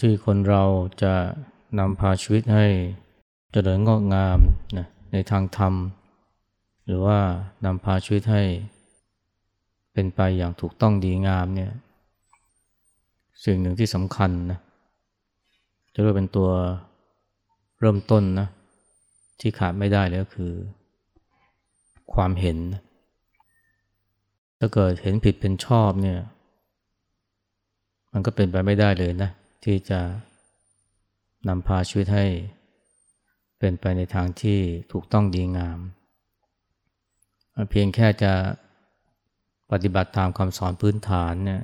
ที่คนเราจะนำพาชีวิตให้เจริญงอกงามนะในทางธรรม หรือว่านำพาชีวิตให้ เป็นไปอย่างถูกต้องดีงามเนี่ยสิ่งหนึ่งที่สำคัญนะจะเรียกเป็นตัวเริ่มต้นนะที่ขาดไม่ได้เลยก็คือ ความเห็น ถ้าเกิดเห็นผิดเป็นชอบเนี่ย มันก็เป็นไปไม่ได้เลยนะ ที่จะนำพาชีวิตให้เป็นไปในทางที่ถูกต้องดีงาม เพียงแค่จะปฏิบัติตามคำสอนพื้นฐานเนี่ย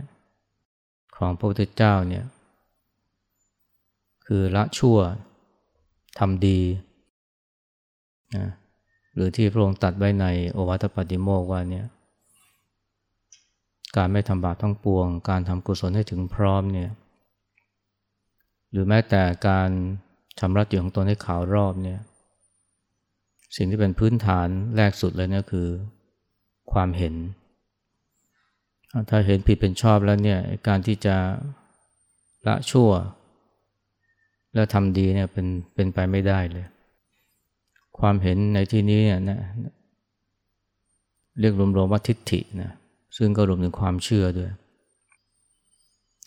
ของพระพุทธเจ้าเนี่ยคือละชั่วทำดีนะหรือที่พระองค์ตัดไว้ในโอวัตปฏิโมกว่าเนี่ยการไม่ทำบาปทั้งปวง การทำกุศลให้ถึงพร้อมเนี่ย รือแม้แต่การชำระจิตของตนให้ขาวรอบเนี่ย สิ่งที่เป็นพื้นฐานแรกสุดเลยเนี่ยคือ ความเห็น ถ้าเห็นผิดเป็นชอบแล้วเนี่ยการที่จะละชั่ว และทำดีเนี่ยเป็นเป็นไปไม่ได้เลย ความเห็นในที่นี้เนี่ยนะเรียกรวมๆว่าทิฏฐินะซึ่งก็รวมถึงความเชื่อด้วย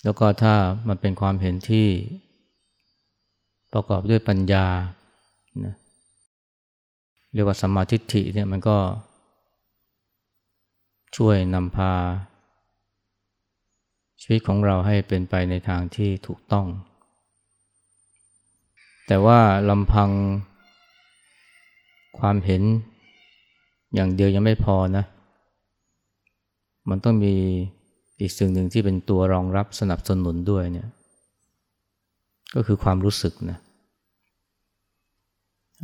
แล้วก็ถ้ามันเป็นความเห็นที่ ประกอบด้วยปัญญานะเรียกว่าสมาธิฏฐิเนี่ยมันก็ ช่วยนำพา ชีวิตของเราให้เป็นไปในทางที่ถูกต้อง แต่ว่าลำพังความเห็นอย่างเดียวยังไม่พอนะ มันต้องมีอีกสิ่งหนึ่งที่เป็นตัวรองรับสนับสนุนด้วยเนี่ย ก็คือความรู้สึกนะ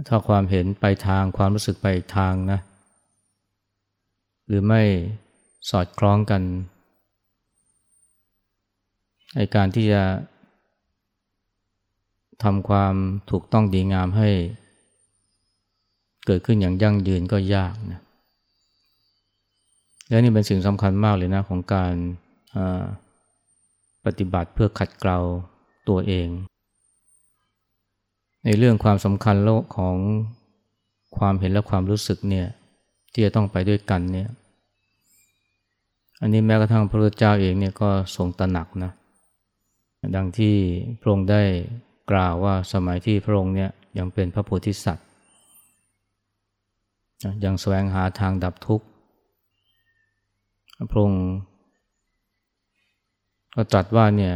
ถ้าความเห็นไปทางความรู้สึกไปทางนะ หรือไม่สอดคล้องกันในการที่จะทำความถูกต้องดีงามให้ เกิดขึ้นอย่างยั่งยืนก็ยากนะและนี่เป็นสิ่งสำคัญมากเลยนะของการปฏิบัติเพื่อขัดเกลาตัวเอง ในเรื่องความสำคัญโลกของความเห็นและความรู้สึกเนี่ยที่จะต้องไปด้วยกันเนี่ยอันนี้แม้กระทั่งพระพุทธเจ้าเองเนี่ยก็ทรงตระหนักนะดังที่พระองค์ได้กล่าวว่าสมัยที่พระองค์เนี่ยยังเป็นพระโพธิสัตว์ยังแสวงหาทางดับทุกข์พระองค์ก็ตรัสว่าเนี่ย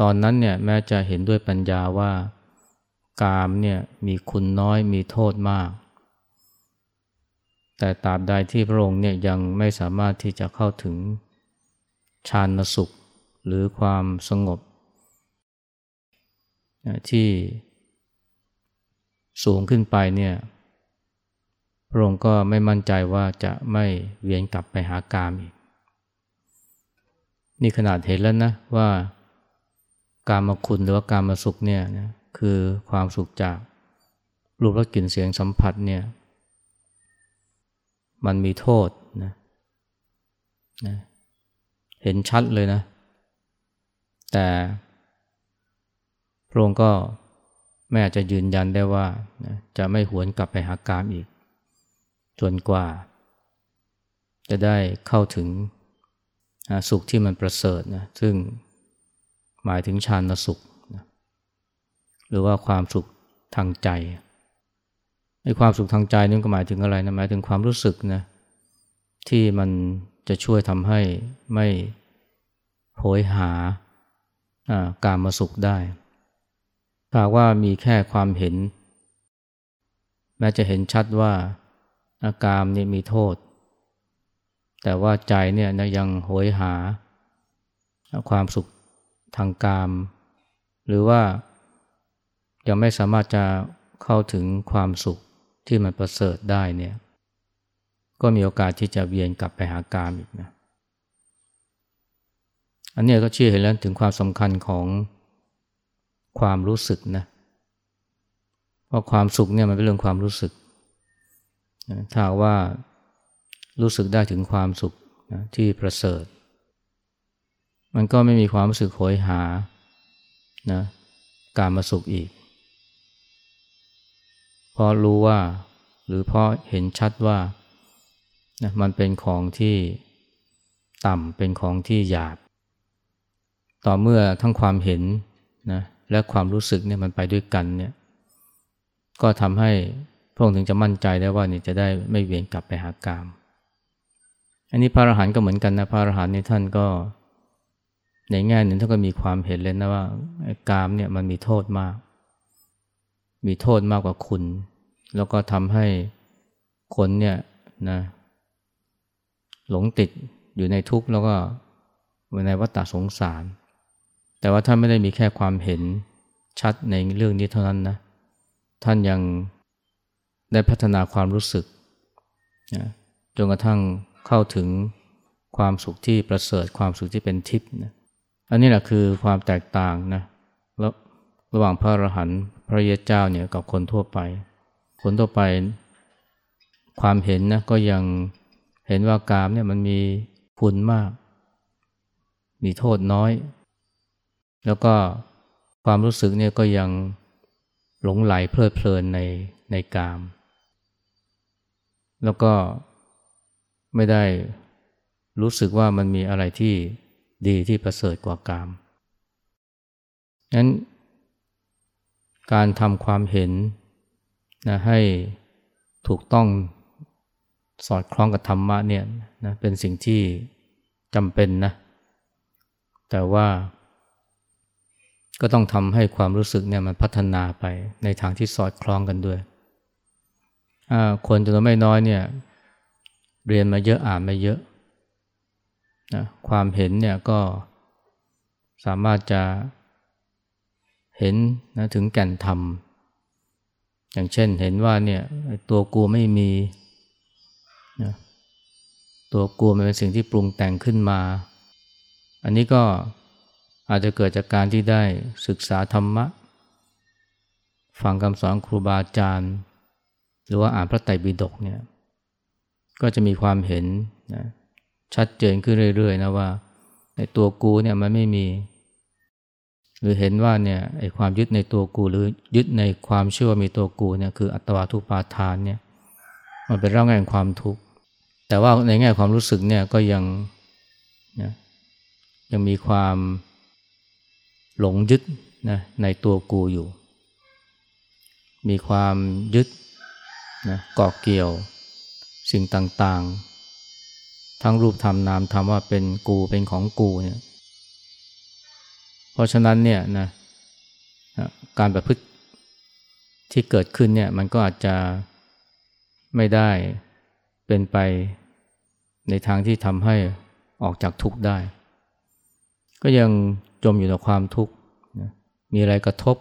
ตอนนั้นเนี่ยแม้จะเห็นด้วยปัญญาว่า กามเนี่ยมีคุณน้อยมีโทษมาก แต่ตราบใดที่พระองค์เนี่ยยังไม่สามารถที่จะเข้าถึงฌานสุขหรือความสงบ ที่สูงขึ้นไปเนี่ยพระองค์ก็ไม่มั่นใจว่าจะไม่เวียนกลับไปหากามอีก นี่ขนาดเห็นแล้วนะว่า การมาคุณหรือว่าการมาสุขเนี่ยนะ คือความสุขจากรูปรสกลิ่นเสียงสัมผัสเนี่ยมันมีโทษนะนะเห็นชัดเลยนะ แต่พระองค์ก็แม่จะยืนยันได้ว่านะจะไม่หวนกลับไปหากามอีก จนกว่า จะได้เข้าถึงสุขที่มันประเสริฐนะซึ่งหมายถึงฌานสุข หรือว่าความสุขทางใจไอ้ความสุขทางใจนี่ก็หมายถึงอะไรนะหมายถึงความรู้สึกนะที่มันจะช่วยทำให้ไม่โหยหาการมาสุขได้ถ้าว่ามีแค่ความเห็น แม้จะเห็นชัดว่าอาการนี่มีโทษ แต่ว่าใจเนี่ยนะยังโหยหา ความสุขทางกาม หรือว่า ยังไม่สามารถจะเข้าถึงความสุขที่มันประเสริฐได้เนี่ย ก็มีโอกาสที่จะเวียนกลับไปหากามอีกนะ อันนี้ก็ชี้เห็นแล้วถึงความสำคัญของความรู้สึกนะเพราะความสุขเนี่ยมันเป็นเรื่องความรู้สึกถ้าว่ารู้สึกได้ถึงความสุขนะที่ประเสริฐ มันก็ไม่มีความรู้สึกโหยหานะการมาสุขอีก ราะรู้ว่า หรือเพราะเห็นชัดว่านะมันเป็นของที่ต่ำเป็นของที่หยาบ ต่อเมื่อทั้งความเห็นนะและความรู้สึกเนี่ยมันไปด้วยกันเนี่ยก็ทำให้พระองค์ถึงจะมั่นใจได้ว่านี่จะได้ไม่เวียนกลับไปหากาม อันนี้พระอรหันต์ก็เหมือนกันนะพระอรหันต์นี่ท่านก็ ในแง่หนึ่งท่านก็มีความเห็นเลยนะว่ากามเนี่ยมันมีโทษมาก มีโทษมากกว่าคุณ แล้วก็ทำให้คนเนี่ยนะหลงติดอยู่ในทุกข์แล้วก็ในวัฏสงสาร แต่ว่าท่านไม่ได้มีแค่ความเห็นชัดในเรื่องนี้เท่านั้นนะ ท่านยังได้พัฒนาความรู้สึกนะจนกระทั่งเข้าถึงความสุขที่ประเสริฐความสุขที่เป็นทิพย์นะอันนี้แหละคือความแตกต่างนะระหว่างพระอรหันต์พระเยเจ้าเนี่ยกับคนทั่วไป คนทั่วไปความเห็นนะก็ยังเห็นว่ากามเนี่ยมันมีคุณมาก มีโทษน้อย แล้วก็ความรู้สึกเนี่ยก็ยังหลงไหลเพลิดเพลินในในกาม แล้วก็ไม่ได้รู้สึกว่ามันมีอะไรที่ดีที่ประเสริฐกว่ากามงั้นการทำความเห็น นะให้ถูกต้องสอดคล้องกับธรรมะเนี่ยนะเป็นสิ่งที่จำเป็นนะ แต่ว่า ก็ต้องทำให้ความรู้สึกเนี่ยมันพัฒนาไปในทางที่สอดคล้องกันด้วย คนจำนวนไม่น้อยเนี่ยเรียนมาเยอะอ่านมาเยอะนะความเห็นเนี่ยก็สามารถจะเห็นนะถึงแก่นธรรม อย่างเช่นเห็นว่าเนี่ยตัวกูไม่มีนะตัวกูมันเป็นสิ่งที่ปรุงแต่งขึ้นมา อันนี้ก็อาจจะเกิดจากการที่ได้ศึกษาธรรมะ ฟังคำสอนครูบาอาจารย์ หรือว่าอ่านพระไตรปิฎกเนี่ยก็จะมีความเห็นนะชัดเจนขึ้นเรื่อยๆนะว่าในตัวกูเนี่ยมันไม่มี หรือเห็นว่าเนี่ยไอ้ความยึดในตัวกู หรือยึดในความเชื่อมีตัวกูเนี่ยคืออัตวาทุปาทานเนี่ยมันเป็นร่างแห่งความทุกข์แต่ว่าในแง่ความรู้สึกเนี่ยก็ยังนะยังมีความหลงยึดนะในตัวกูอยู่ มีความยึดนะเกาะเกี่ยว สิ่งต่างๆ ทั้งรูปธรรมนามธรรมว่าเป็นกูเป็นของกูเนี่ย ราะฉะนั้นเนี่ยนะการประพฤติที่เกิดขึ้นเนี่ยมันก็อาจจะไม่ได้เป็นไปในทางที่ทำให้ออกจากทุกข์ได้ ก็ยังจมอยู่ในความทุกข์มีอะไรกระทบ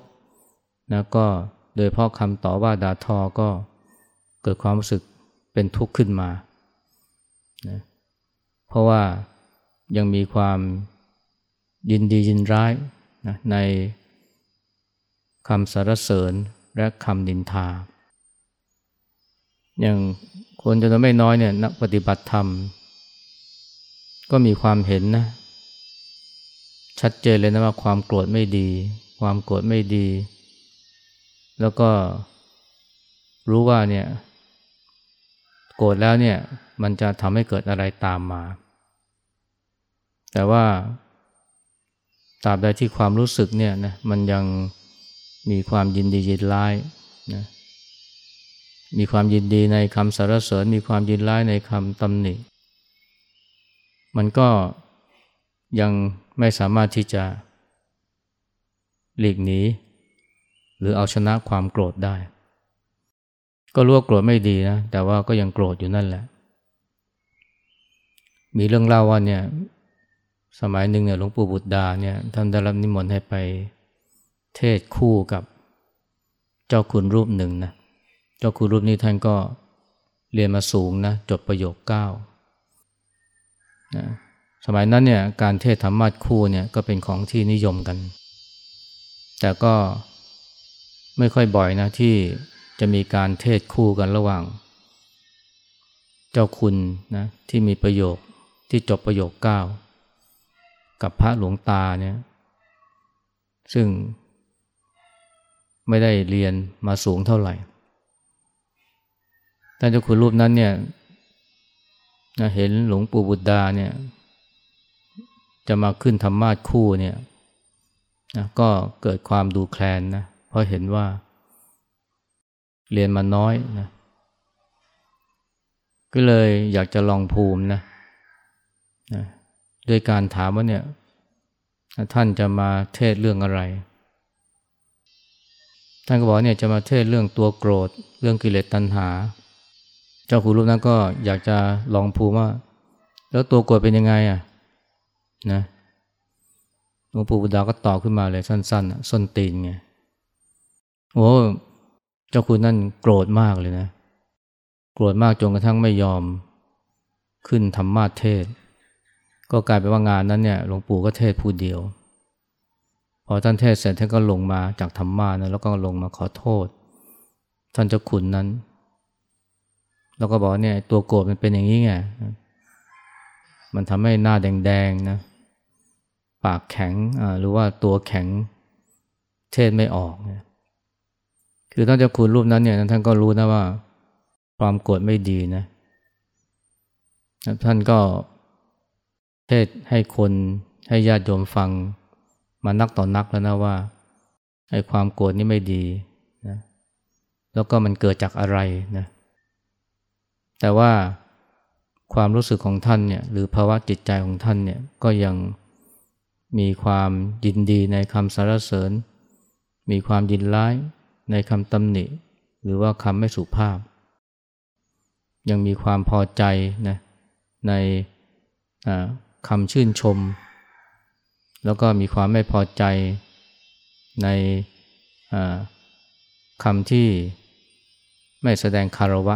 นะก็โดยเพราะคำต่อว่าด่าทอก็เกิดความรู้สึกเป็นทุกข์ขึ้นมานะเพราะว่ายังมีความยินดียินร้าย นะในคำสรรเสริญและคำดินทา อย่างคนจำนวนไม่น้อยเนี่ยนักปฏิบัติธรรม ก็มีความเห็นนะ ชัดเจนเลยนะว่าความโกรธไม่ดี ความโกรธไม่ดี แล้วก็รู้ว่าเนี่ยโกรธแล้วเนี่ยมันจะทำให้เกิดอะไรตามมา แต่ว่า ตราบใดที่ความรู้สึกเนี่ยนะมันยังมีความยินดียินร้ายนะมีความยินดีในคำสรรเสริญ มีความยินร้ายในคำตำหนิ มันก็ยังไม่สามารถที่จะหลีกหนีหรือเอาชนะความโกรธได้ ก็รู้ว่าโกรธไม่ดีนะ แต่ว่าก็ยังโกรธอยู่นั่นแหละ มีเรื่องเล่าว่าเนี่ย สมัยหนึ่งเนี่ยหลวงปู่บุตรดาเนี่ยท่านได้รับนิมนต์ให้ไปเทศคู่กับเจ้าคุณรูปหนึ่งนะเจ้าคุณรูปนี้ท่านก็เรียนมาสูงนะจบประโยคเก้านะสมัยนั้นเนี่ยการเทศธรรมะคู่เนี่ยก็เป็นของที่นิยมกัน แต่ก็ไม่ค่อยบ่อยนะที่จะมีการเทศคู่กันระหว่าง เจ้าคุณนะที่มีประโยคที่จบประโยคเก้า กับพระหลวงตาเนี่ยซึ่งไม่ได้เรียนมาสูงเท่าไหร่ท่านเจ้าคุณรูปนั้นเนี่ยเห็นหลวงปู่บุตรดาเนี่ยจะมาขึ้นธรรมาสคู่เนี่ยนะก็เกิดความดูแคลนนะเพราะเห็นว่า เรียนมาน้อยนะก็เลยอยากจะลองภูมินะนะ ด้วยการถามว่าเนี่ยท่านจะมาเทศเรื่องอะไร ท่านก็บอกเนี่ยจะมาเทศเรื่องตัวโกรธ เรื่องกิเลสตัณหา เจ้าคุณรูปนั้นก็อยากจะลองภูมิว่า แล้วตัวโกรธเป็นยังไงอะนะหลวงปู่บุดาก็ตอบขึ้นมาเลยสั้นๆส้นตีนไงโอ้เจ้าคุณนั่นโกรธมากเลยนะ โกรธมากจนกระทั่งไม่ยอม ขึ้นธรรมาเทศ ก็กลายเป็นว่างานนั้นเนี่ยหลวงปู่ก็เทศผู้เดียว พอท่านเทศเสร็จท่านก็ลงมาจากธรรมานะแล้วก็ลงมาขอโทษ ท่านเจ้าคุณนั้น แล้วก็บอกเนี่ยตัวโกรธมันเป็นอย่างนี้ไงมันทำให้หน้าแดงๆนะปากแข็งหรือว่าตัวแข็งเทศไม่ออกเนี่ยคือท่านเจ้าคุณรูปนั้นเนี่ยท่านก็รู้นะว่า ความโกรธไม่ดีนะ ท่านก็ เทศให้คนให้ญาติโยมฟังมานักต่อนนักแล้วนะว่าไอ้ความโกรธนี่ไม่ดีนะแล้วก็มันเกิดจากอะไรนะแต่ว่าความรู้สึกของท่านเนี่ยหรือภาวะจิตใจของท่านเนี่ยก็ยังมีความยินดีในคำสรรเสริญ มีความยินร้ายในคำตำหนิ หรือว่าคำไม่สุภาพ ยังมีความพอใจนะใน คำชื่นชม แล้วก็มีความไม่พอใจในคำที่ไม่แสดงคารวะ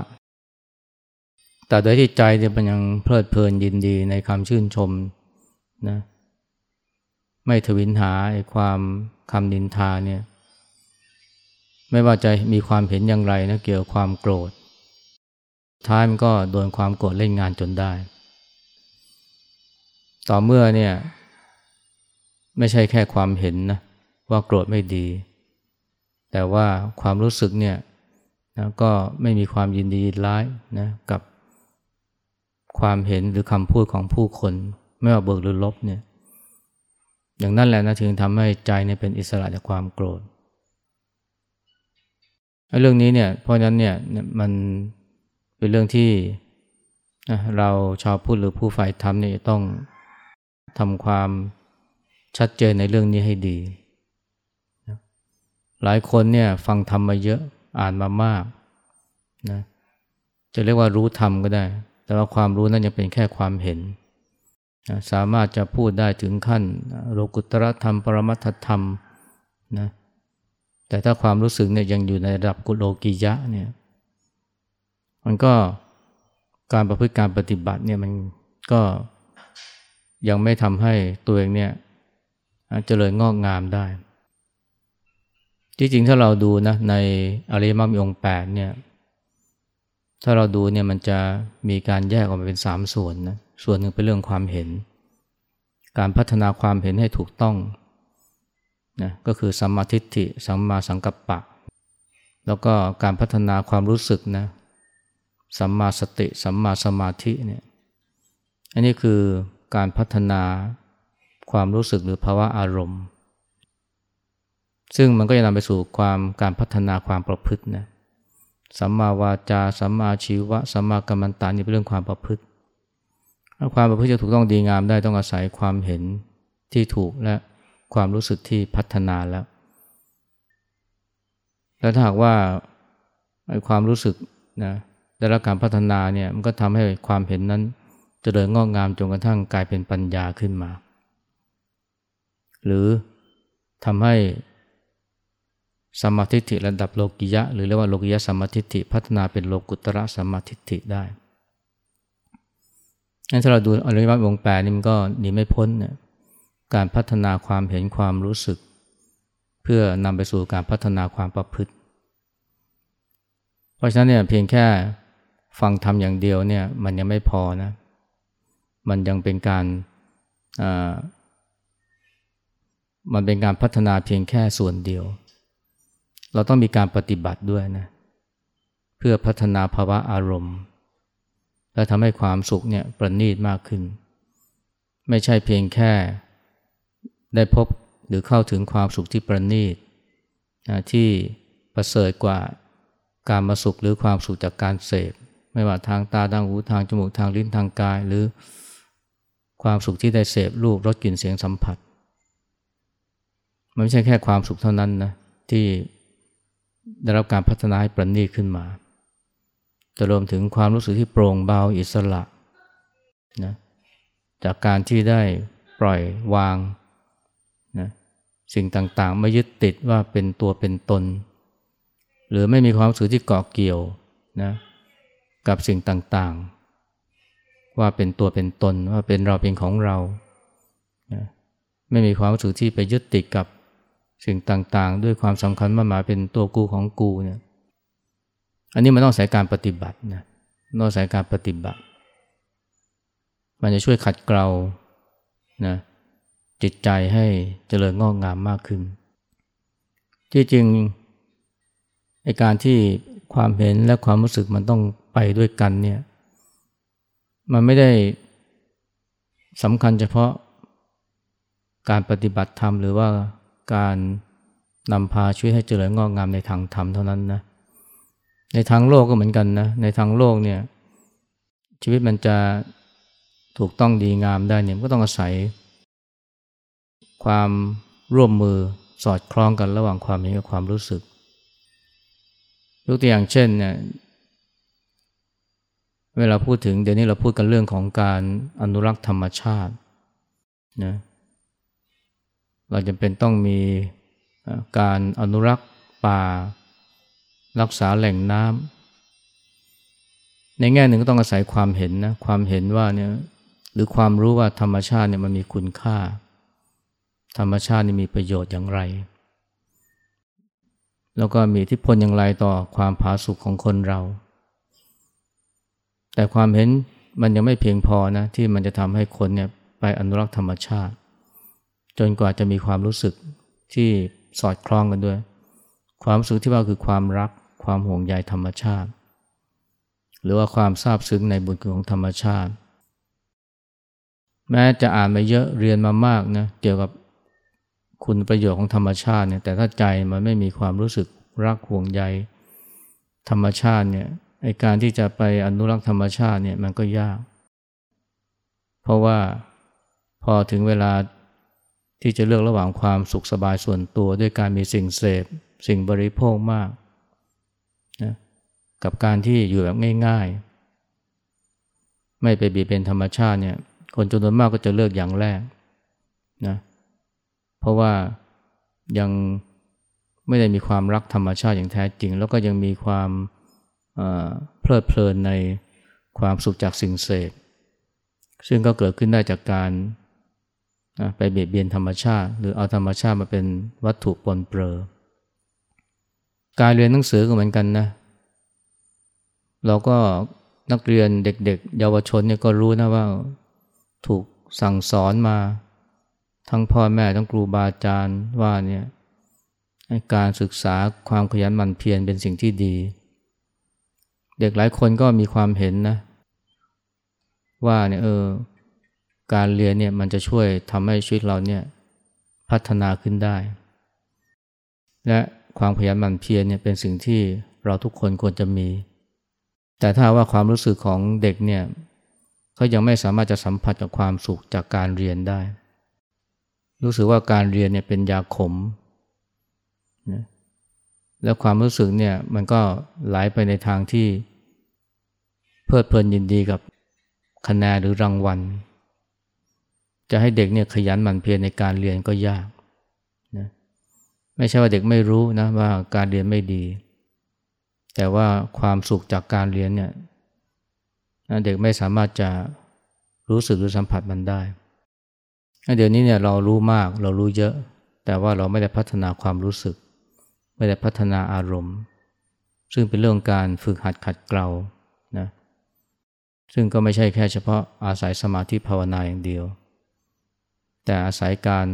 แต่โดยที่ใจเนี่ยมันยังเพลิดเพลินยินดีในคำชื่นชมนะไม่ทวินหาไอ้ความคำนินทาเนี่ยไม่ว่าจะมีความเห็นอย่างไรนะเกี่ยวกับความโกรธ ท้ายมันก็โดนความโกรธเล่นงานจนได้ ต่อเมื่อเนี่ย ไม่ใช่แค่ความเห็นนะว่าโกรธไม่ดี แต่ว่าความรู้สึกเนี่ยนะก็ไม่มีความยินดีร้ายนะกับความเห็นหรือคำพูดของผู้คน ไม่ว่าเบิกหรือลบเนี่ยอย่างนั้นแหละนะถึงทำให้ใจเนี่ยเป็นอิสระจากความโกรธเรื่องนี้เนี่ยเพราะฉะนั้นเนี่ยมันเป็นเรื่องที่เราชาวพุทธหรือผู้ฝ่ายธรรมเนี่ยต้อง ทำความชัดเจนในเรื่องนี้ให้ดี หลายคนเนี่ยฟังธรรมมาเยอะอ่านมามากนะจะเรียกว่ารู้ธรรมก็ได้ แต่ว่าความรู้นั้นยังเป็นแค่ความเห็นสามารถจะพูดได้ถึงขั้นโลกุตรธรรม ปรมัตถธรรมนะแต่ถ้าความรู้สึกเนี่ยยังอยู่ในระดับกุโลกิยะเนี่ยมันก็การประพฤติการปฏิบัติเนี่ยมันก็ ยังไม่ทำให้ตัวเองเนี่ยเจริญงอกงามได้ ที่จริงถ้าเราดูนะในอริยมรรคมีองค์แปดเนี่ย ถ้าเราดูเนี่ยมันจะมีการแยกออกมาเป็นสามส่วนนะ ส่วนหนึ่งเป็นเรื่องความเห็น การพัฒนาความเห็นให้ถูกต้องนะก็คือสัมมาทิฏฐิ สัมมาสังกัปปะ แล้วก็การพัฒนาความรู้สึกนะ สัมมาสติ สัมมาสมาธิเนี่ย อันนี้คือ การพัฒนาความรู้สึกหรือภาวะอารมณ์ ซึ่งมันก็จะนำไปสู่ความการพัฒนาความประพฤตินะสัมมาวาจาสัมมาชีวะสัมมากัมมันตานี่เป็นเรื่องความประพฤติความประพฤติจะถูกต้องดีงามได้ต้องอาศัยความเห็นที่ถูกและความรู้สึกที่พัฒนาแล้ว แล้วถ้าหากว่าความรู้สึกนะได้รับการพัฒนาเนี่ยมันก็ทำให้ความเห็นนั้น เจริญงอกงามจนกระทั่งกลายเป็นปัญญาขึ้นมา หรือทำให้สมาธิิระดับโลกิยะ หรือเรียกว่าโลกิยะสมาธิิพัฒนาเป็นโลกุตระสมาธิิได้งั้นถ้าเราดูอริยมรรควงแปดนี่มันก็หนีไม่พ้นเนี่ยการพัฒนาความเห็นความรู้สึก เพื่อนำไปสู่การพัฒนาความประพฤติ เพราะฉะนั้นเนี่ยเพียงแค่ฟังทำอย่างเดียวเนี่ยมันยังไม่พอนะ มันยังเป็นการมันเป็นการพัฒนาเพียงแค่ส่วนเดียว เราต้องมีการปฏิบัติด้วยนะเพื่อพัฒนาภาวะอารมณ์ และทำให้ความสุขเนี่ยประณีตมากขึ้น ไม่ใช่เพียงแค่ได้พบหรือเข้าถึงความสุขที่ประณีตนะที่ประเสริฐกว่าการมาสุขหรือความสุขจากการเสพ ไม่ว่าทางตาทางหูทางจมูกทางลิ้นทางกายหรือ ความสุขที่ได้เสพรูปรสกลิ่นเสียงสัมผัส มันไม่ใช่แค่ความสุขเท่านั้นนะที่ได้รับการพัฒนาให้ประณีตขึ้นมา แต่รวมถึงความรู้สึกที่โปร่งเบาอิสระนะจากการที่ได้ปล่อยวางนะสิ่งต่างๆ ไม่ยึดติดว่าเป็นตัวเป็นตน หรือไม่มีความรู้สึกที่เกาะเกี่ยวนะกับสิ่งต่างๆ ว่าเป็นตัวเป็นตนว่าเป็นเราเป็นของเรานะไม่มีความรู้สึกที่ไปยึดติดกับสิ่งต่างๆ ด้วยความสำคัญมาหมายเป็นตัวกูของกูเนี่ยอันนี้มันต้องใส่การปฏิบัตินะต้องใส่การปฏิบัติ มันจะช่วยขัดเกลานะจิตใจให้เจริญงอกงามมากขึ้น ที่จริงในการที่ความเห็นและความรู้สึกมันต้องไปด้วยกันเนี่ย มันไม่ได้สำคัญเฉพาะการปฏิบัติธรรมหรือว่าการนำพาช่วยให้เจริญงอกงามในทางธรรมเท่านั้นนะ ในทางโลกก็เหมือนกันนะ ในทางโลกเนี่ยชีวิตมันจะถูกต้องดีงามได้เนี่ยก็ต้องอาศัย ความร่วมมือสอดคล้องกันระหว่างความเห็นกับความรู้สึกยกตัวอย่างเช่นเนี่ย เวลาพูดถึงเดี๋ยวนี้เราพูดกันเรื่องของการอนุรักษ์ธรรมชาตินะเราจำเป็นต้องมีการอนุรักษ์ป่า รักษาแหล่งน้ำในแง่หนึ่งก็ต้องอาศัยความเห็นนะความเห็นว่าเนี่ยหรือความรู้ว่าธรรมชาติเนี่ยมันมีคุณค่า ธรรมชาตินี่มีประโยชน์อย่างไร แล้วก็มีที่พลอย่างไรต่อความผาสุกของคนเรา แต่ความเห็นมันยังไม่เพียงพอนะที่มันจะทำให้คนเนี่ยไปอนุรักษ์ธรรมชาติ จนกว่าจะมีความรู้สึกที่สอดคล้องกันด้วย ความรู้สึกที่ว่าคือความรักความห่วงใยธรรมชาติ หรือว่าความซาบซึ้งในบุญคุณของธรรมชาติ แม้จะอ่านมาเยอะเรียนมามากนะเกี่ยวกับคุณประโยชน์ของธรรมชาติเนี่ยแต่ถ้าใจมันไม่มีความรู้สึกรักห่วงใย ธรรมชาติเนี่ย ไอการที่จะไปอนุรักษ์ธรรมชาติเนี่ยมันก็ยาก เพราะว่าพอถึงเวลาที่จะเลือกระหว่างความสุขสบายส่วนตัวด้วยการมีสิ่งเสพ สิ่งบริโภคมากนะกับการที่อยู่แบบง่ายๆ ไม่ไปบีบเป็นธรรมชาติเนี่ยคนจำนวนมากก็จะเลือกอย่างแรกนะเพราะว่ายังไม่ได้มีความรักธรรมชาติอย่างแท้จริง แล้วก็ยังมีความ เพลิดเพลินในความสุขจากสิ่งเสพ ซึ่งก็เกิดขึ้นได้จากการไปเบียดเบียนธรรมชาติ หรือเอาธรรมชาติมาเป็นวัตถุปนเปื้อการเรียนหนังสือก็เหมือนกันนะ เราก็นักเรียนเด็กๆ เยาวชนเนี่ยก็รู้นะว่าถูกสั่งสอนมา ทั้งพ่อแม่ทั้งครูบาอาจารย์ว่าเนี่ยการศึกษาความขยันหมั่นเพียรเป็นสิ่งที่ดี เด็กหลายคนก็มีความเห็นนะ ว่าเนี่ยเออการเรียนเนี่ยมันจะช่วยทำให้ชีวิตเราเนี่ยพัฒนาขึ้นได้ และความขยันหมั่นเพียรเนี่ยเป็นสิ่งที่เราทุกคนควรจะมี แต่ถ้าว่าความรู้สึกของเด็กเนี่ยเขายังไม่สามารถจะสัมผัสกับความสุขจากการเรียนได้ รู้สึกว่าการเรียนเนี่ยเป็นยาขมนะ แล้วความรู้สึกเนี่ยมันก็ไหลไปในทางที่เพลิดเพลินยินดีกับคะแนนหรือรางวัล จะให้เด็กเนี่ยขยันหมั่นเพียรในการเรียนก็ยากนะไม่ใช่ว่าเด็กไม่รู้นะว่าการเรียนไม่ดี แต่ว่าความสุขจากการเรียนเนี่ยเด็กไม่สามารถจะรู้สึกหรือสัมผัสมันได้ เดี๋ยวนี้เนี่ยเรารู้มากเรารู้เยอะ แต่ว่าเราไม่ได้พัฒนาความรู้สึก ไม่ได้พัฒนาอารมณ์ ซึ่งเป็นเรื่องการฝึกหัดขัดเกลานะซึ่งก็ไม่ใช่แค่เฉพาะอาศัยสมาธิภาวนาอย่างเดียว แต่อาศัยการ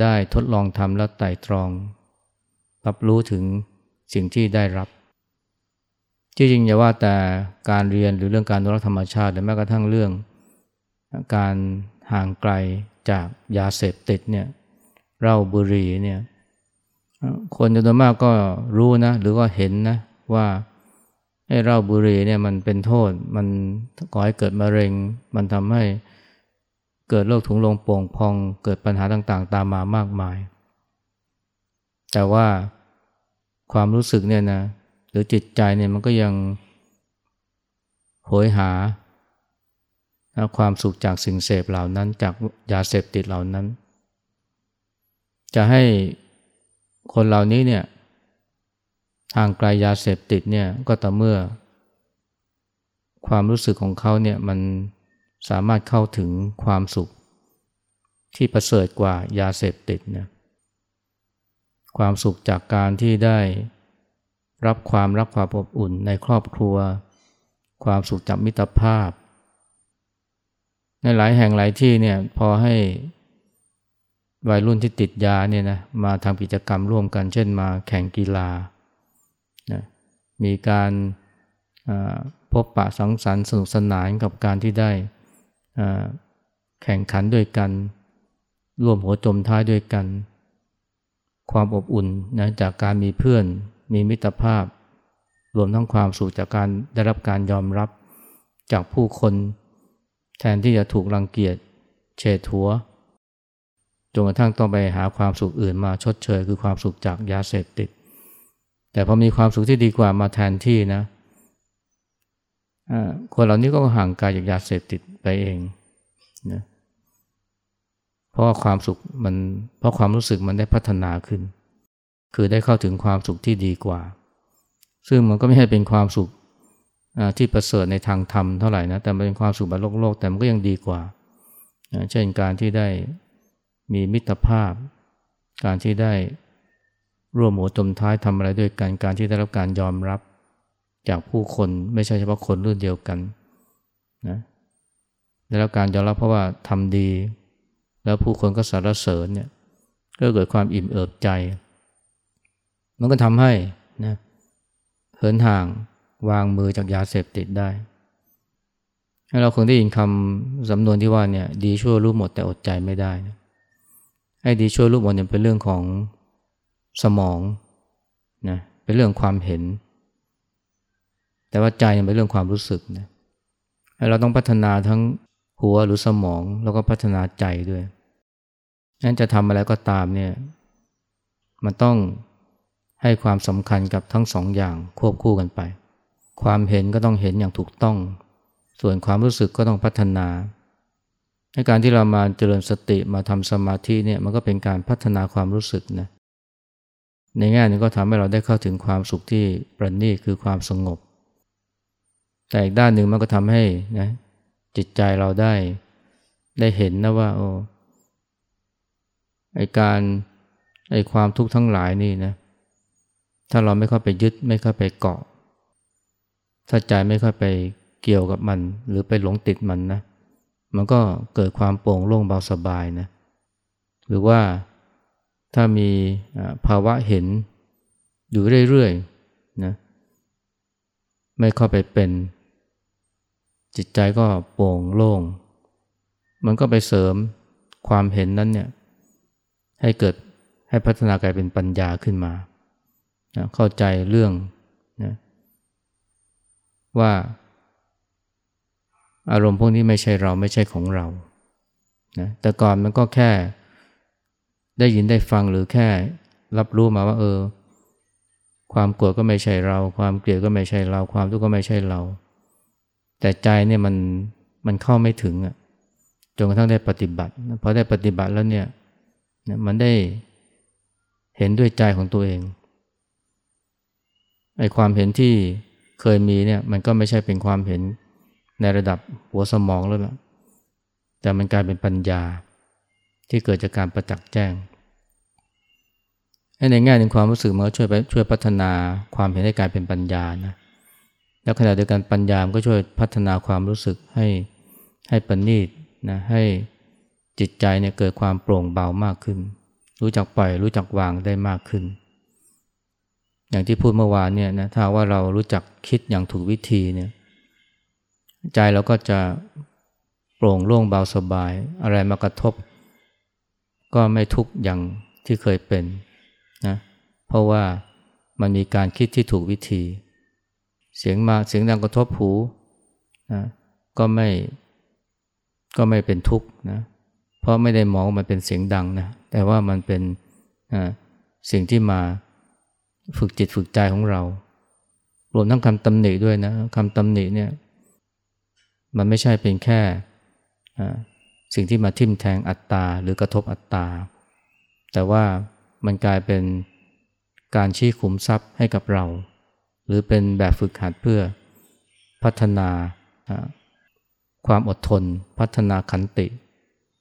ได้ทดลองทำและไต่ตรอง รับรู้ถึงสิ่งที่ได้รับที่จริงอย่าว่าแต่การเรียนหรือเรื่องการรักธรรมชาติหรือแม้กระทั่งเรื่อง การห่างไกลจากยาเสพติดเนี่ยเหล้าบุหรี่เนี่ย คนจำนวนมากก็รู้นะ หรือว่าเห็นนะ ว่าไอ้เหล้าบุหรี่เนี่ยมันเป็นโทษ มันก่อให้เกิดมะเร็ง มันทำให้เกิดโรคถุงลมโป่งพอง เกิดปัญหาต่างๆ ตามมามากมาย แต่ว่าความรู้สึกเนี่ยนะหรือจิตใจเนี่ยมันก็ยังโหยหาความสุขจากสิ่งเสพเหล่านั้นจากยาเสพติดเหล่านั้น จะให้ คนเหล่านี้เนี่ยห่างไกลยาเสพติดเนี่ยก็ต่อเมื่อ ความรู้สึกของเขาเนี่ยมันสามารถเข้าถึงความสุข ที่ประเสริฐกว่ายาเสพติดนะความสุขจากการที่ได้รับความรักความอบอุ่นในครอบครัว ความสุขจากมิตรภาพ ในหลายแห่งหลายที่เนี่ยพอให้ วัยรุ่นที่ติดยาเนี่ยนะมาทำกิจกรรมร่วมกัน เช่นมาแข่งกีฬานะมีการพบปะสังสรรค์สนุกสนานกับการที่ได้แข่งขันด้วยกัน ร่วมหัวจมท้ายด้วยกัน ความอบอุ่นนะจากการมีเพื่อน มีมิตรภาพ รวมทั้งความสุขจากการได้รับการยอมรับจากผู้คน แทนที่จะถูกรังเกียจเฉดหัว นกระทั่งต้องไปหาความสุขอื่นมาชดเชย คือความสุขจากยาเสพติด แต่พอมีความสุขที่ดีกว่ามาแทนที่นะคนเหล่านี้ก็ห่างไกลจากยาเสพติดไปเองนะเพราะว่าความสุขมันเพราะความรู้สึกมันได้พัฒนาขึ้น คือได้เข้าถึงความสุขที่ดีกว่า ซึ่งมันก็ไม่ใช่เป็นความสุขที่ประเสริฐในทางธรรมเท่าไหร่นะแต่เป็นความสุขแบบโลกโลกแต่มันก็ยังดีกว่าเช่นการที่ได้ มีมิตรภาพ การที่ได้ร่วมหัวจมท้ายทำอะไรด้วยกันการที่ได้รับการยอมรับจากผู้คนไม่ใช่เฉพาะคนรุ่นเดียวกันนะได้รับการยอมรับเพราะว่าทำดี แล้วผู้คนก็สรรเสริญเนี่ยก็เกิดความอิ่มเอิบใจ มันก็ทำให้นะเหินห่างวางมือจากยาเสพติดได้ เราคงได้ยินคำสำนวนที่ว่าเนี่ยดีชั่วรู้หมดแต่อดใจไม่ได้นะ ไอ้ดีชั่วรู้หมดเนี่ยเป็นเรื่องของสมองนะเป็นเรื่องความเห็น แต่ว่าใจเป็นเรื่องความรู้สึกนะเราต้องพัฒนาทั้งหัวหรือสมองแล้วก็พัฒนาใจด้วยนั้นจะทำอะไรก็ตามเนี่ยมันต้องให้ความสำคัญกับทั้งสองอย่างควบคู่กันไป ความเห็นก็ต้องเห็นอย่างถูกต้อง ส่วนความรู้สึกก็ต้องพัฒนา การที่เรามาเจริญสติมาทำสมาธิเนี่ยมันก็เป็นการพัฒนาความรู้สึกนะในแง่นึงก็ทำให้เราได้เข้าถึงความสุขที่ประณีตคือความสงบ แต่อีกด้านหนึ่งมันก็ทำให้นะจิตใจเราได้ได้เห็นนะว่าโอ้ไอการไอความทุกข์ทั้งหลายนี่นะถ้าเราไม่เข้าไปยึดไม่เข้าไปเกาะ ถ้าใจไม่เข้าไปเกี่ยวกับมัน หรือไปหลงติดมันนะ มันก็เกิดความโปร่งโล่งเบาสบายนะหรือว่าถ้ามีภาวะเห็นอยู่เรื่อยๆนะไม่เข้าไปเป็น จิตใจก็โปร่งโล่ง มันก็ไปเสริมความเห็นนั้นเนี่ยให้เกิดให้พัฒนากลายเป็นปัญญาขึ้นมานะเข้าใจเรื่องนะว่า อารมณ์พวกนี้ไม่ใช่เราไม่ใช่ของเรานะแต่ก่อนมันก็แค่ได้ยินได้ฟังหรือแค่รับรู้มาว่าเออ ความกลัวก็ไม่ใช่เรา ความเกลียดก็ไม่ใช่เรา ความทุกข์ก็ไม่ใช่เรา แต่ใจเนี่ยมันมันเข้าไม่ถึงอะจนกระทั่งได้ปฏิบัติพอได้ปฏิบัติแล้วเนี่ยมันได้เห็นด้วยใจของตัวเองไอ้ความเห็นที่เคยมีเนี่ยมันก็ไม่ใช่เป็นความเห็น ในระดับหัวสมองแล้วล่ะแต่มันกลายเป็นปัญญาที่เกิดจากการประจักษ์แจ้งในแง่หนึ่งความรู้สึกมันก็ช่วยไปช่วยพัฒนาความเห็นให้กลายเป็นปัญญานะแล้วขณะเดียวกันปัญญามก็ช่วยพัฒนาความรู้สึกให้ให้ปณีตนะให้จิตใจเนี่ยเกิดความโปร่งเบามากขึ้น รู้จักปล่อยรู้จักวางได้มากขึ้น อย่างที่พูดเมื่อวานเนี่ยนะถ้าว่าเรารู้จักคิดอย่างถูกวิธีเนี่ย ใจเราก็จะโปร่งโล่งเบาสบาย อะไรมากระทบ ก็ไม่ทุกข์อย่างที่เคยเป็นนะเพราะว่ามันมีการคิดที่ถูกวิธี เสียงมาเสียงดังกระทบหูนะก็ไม่ก็ไม่เป็นทุกข์นะเพราะไม่ได้มองมันเป็นเสียงดังนะแต่ว่ามันเป็นสิ่งที่มาฝึกจิตฝึกใจของเรา รวมทั้งคำตำหนิด้วยนะคำตำหนิเนี่ย มันไม่ใช่เป็นแค่สิ่งที่มาทิ่มแทงอัตตาหรือกระทบอัตตา แต่ว่ามันกลายเป็นการชี้ขุมทรัพย์ให้กับเรา หรือเป็นแบบฝึกหัดเพื่อพัฒนาความอดทน พัฒนาขันติ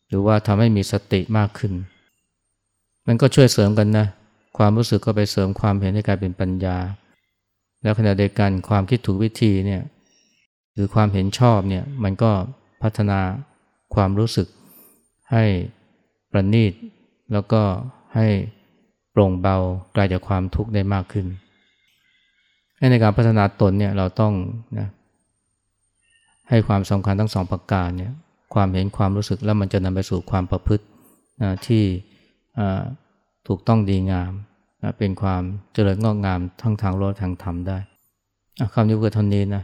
หรือว่าทำให้มีสติมากขึ้น มันก็ช่วยเสริมกันนะ ความรู้สึกก็ไปเสริมความเห็นให้กลายเป็นปัญญา แล้วขณะเดียวกันความคิดถูกวิธีเนี่ย หรือความเห็นชอบเนี่ยมันก็พัฒนาความรู้สึกให้ประณีต แล้วก็ให้โปร่งเบากลายจากความทุกข์ได้มากขึ้น ในการพัฒนาตนเนี่ยเราต้องนะให้ความสำคัญทั้งสองประการเนี่ยความเห็นความรู้สึกแล้วมันจะนำไปสู่ความประพฤตินะที่ถูกต้องดีงามนะเป็นความเจริญงอกงามทั้งทางโลกทางธรรมได้คำนี้ก็เท่านี้นะ